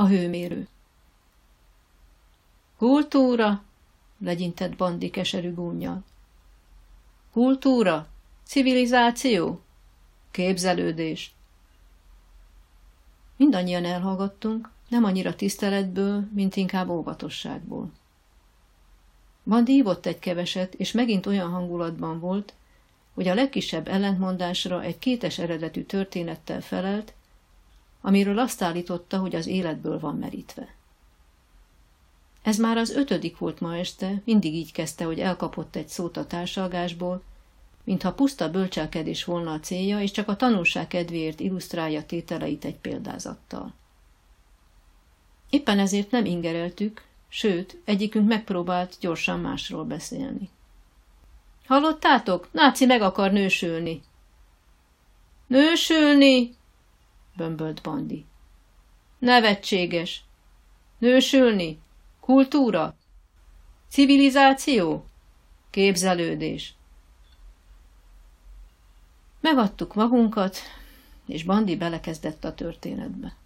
A hőmérő. Kultúra, legyintett Bandi keserű gúnyjal. Kultúra, civilizáció, képzelődés. Mindannyian elhallgattunk, nem annyira tiszteletből, mint inkább óvatosságból. Bandi ívott egy keveset, és megint olyan hangulatban volt, hogy a legkisebb ellentmondásra egy kétes eredetű történettel felelt, amiről azt állította, hogy az életből van merítve. Ez már az ötödik volt ma este, mindig így kezdte, hogy elkapott egy szót a társalgásból, mintha puszta bölcselkedés volna a célja, és csak a tanulság kedvéért illusztrálja tételeit egy példázattal. Éppen ezért nem ingereltük, sőt, egyikünk megpróbált gyorsan másról beszélni. Hallottátok? Náci meg akar nősülni. Nősülni? Bömbölt Bandi. Nevetséges. Nősülni? Kultúra? Civilizáció? Képzelődés. Megadtuk magunkat, és Bandi belekezdett a történetbe.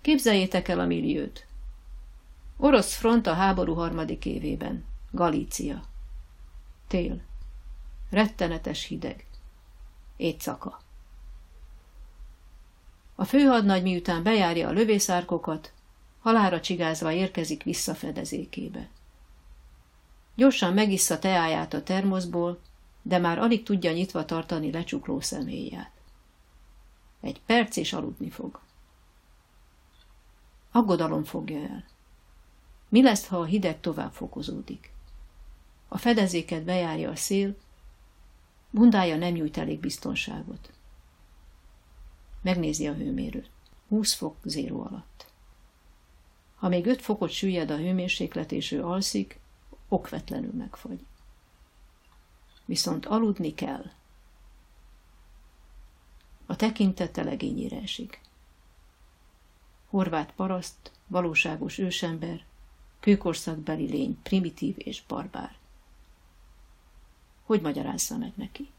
Képzeljétek el a milliót. Orosz front a háború harmadik évében. Galícia. Tél. Rettenetes hideg. Éjszaka. A főhadnagy miután bejárja a lövészárkokat, halára csigázva érkezik vissza fedezékébe. Gyorsan megissza teáját a termoszból, de már alig tudja nyitva tartani lecsukló személyát. Egy perc és aludni fog. Aggodalom fogja el. Mi lesz, ha a hideg tovább fokozódik? A fedezéket bejárja a szél, bundája nem nyújt elég biztonságot. Megnézi a hőmérőt. 20 fok zéró alatt. Ha még 5 fokot süllyed a hőmérséklet és ő alszik, okvetlenül megfagy. Viszont aludni kell. A tekintete legényére esik. Horvát paraszt, valóságos ősember, kőkorszakbeli lény, primitív és barbár. Hogy magyarázza meg neki?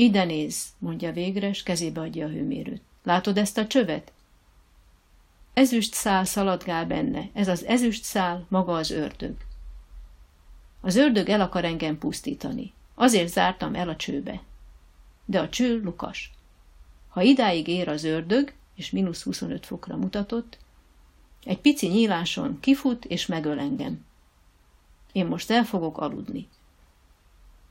Ide néz, mondja végre, s kezébe adja a hőmérőt. Látod ezt a csövet? Ezüst szál szaladgál benne, ez az ezüst szál maga az ördög. Az ördög el akar engem pusztítani. Azért zártam el a csőbe. De a cső lukas. Ha idáig ér az ördög, és mínusz 25 fokra mutatott, egy pici nyíláson kifut és megöl engem. Én most el fogok aludni.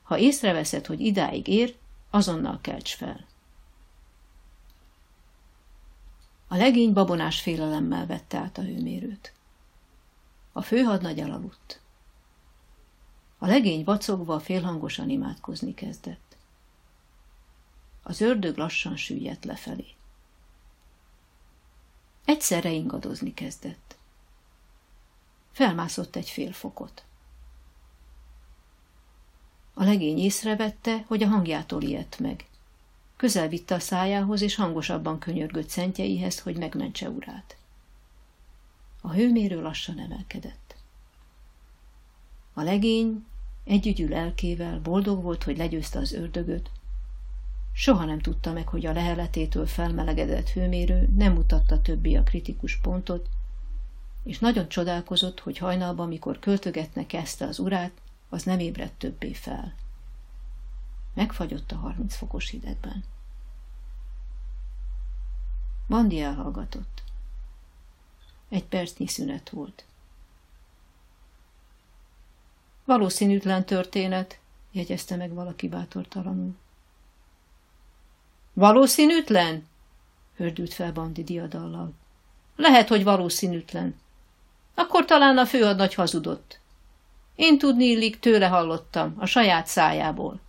Ha észreveszed, hogy idáig ér, azonnal kelts fel. A legény babonás félelemmel vette át a hőmérőt. A főhadnagy elaludt. A legény vacogva félhangosan imádkozni kezdett. Az ördög lassan süllyedt lefelé. Egyszerre ingadozni kezdett. Felmászott egy fél fokot. A legény észrevette, hogy a hangjától ijedt meg. Közel vitte a szájához, és hangosabban könyörgött szentjeihez, hogy megmentse urát. A hőmérő lassan emelkedett. A legény együgyű lelkével boldog volt, hogy legyőzte az ördögöt. Soha nem tudta meg, hogy a leheletétől felmelegedett hőmérő nem mutatta többi a kritikus pontot, és nagyon csodálkozott, hogy hajnalban, mikor költögetne kezdte az urát, az nem ébredt többé fel. Megfagyott a harminc fokos hidegben. Bandi elhallgatott. Egy percnyi szünet volt. Valószínűtlen történet, jegyezte meg valaki bátortalanul. Valószínűtlen? hördült fel Bandi diadallal. Lehet, hogy valószínűtlen. Akkor talán a főadnagy hazudott. Én tudni illik, tőle hallottam, a saját szájából.